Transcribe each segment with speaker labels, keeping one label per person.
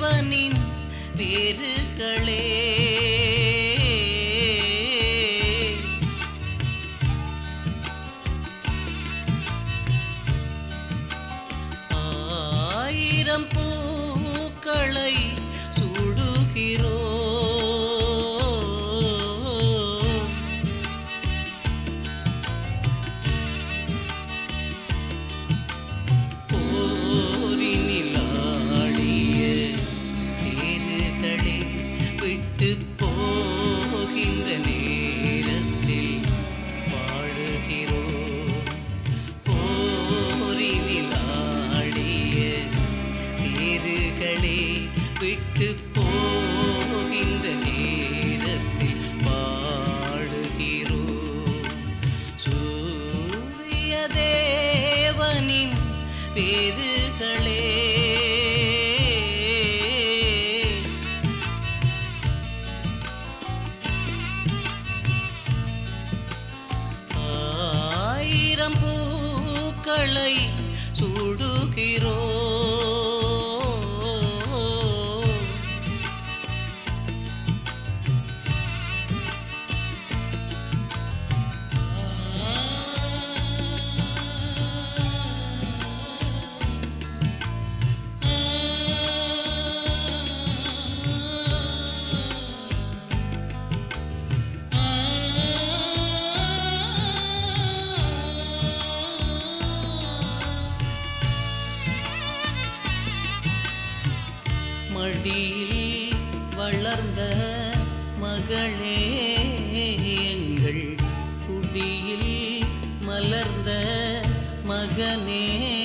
Speaker 1: தேவனின் வேறுகளே ஆயிரம் பூக்களை பேறுகளே ஆயிரம் பூக்களை சூடுகிறோம். மடியில் வளர்ந்த மகளே எங்கள் குடியில் மலர்ந்த மகனே.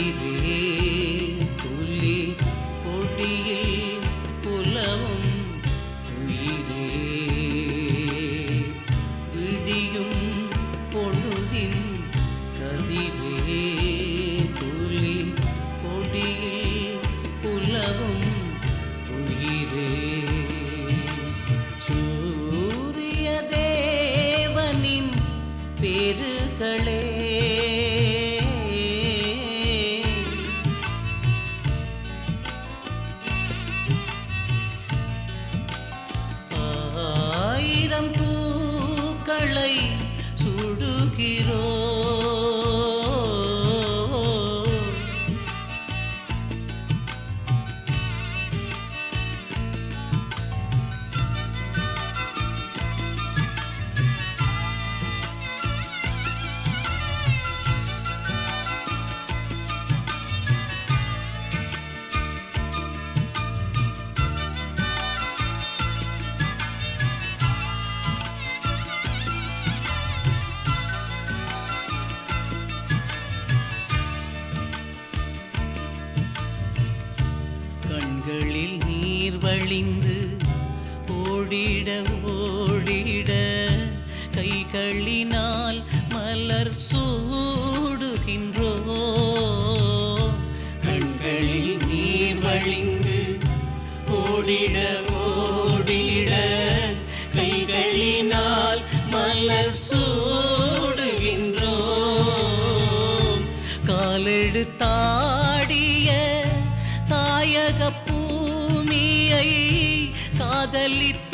Speaker 1: கதிரே துளி கொடியில் புலவும் உயிரே. விடியும் பொழுதின் கதிரே துளி கொடியில் புலவும் உயிரே. சூரிய தேவனின் பெருகளே கழிந்து ஓடிட ஓடிட கைகளினால் மலர் சூடுகின்றோ? கண்களில் நீர் வழிந்து ஓடிட ஓடிட கைகளினால் மலர் சூடுகின்றோ? காலெடுத்தால் காதலித்த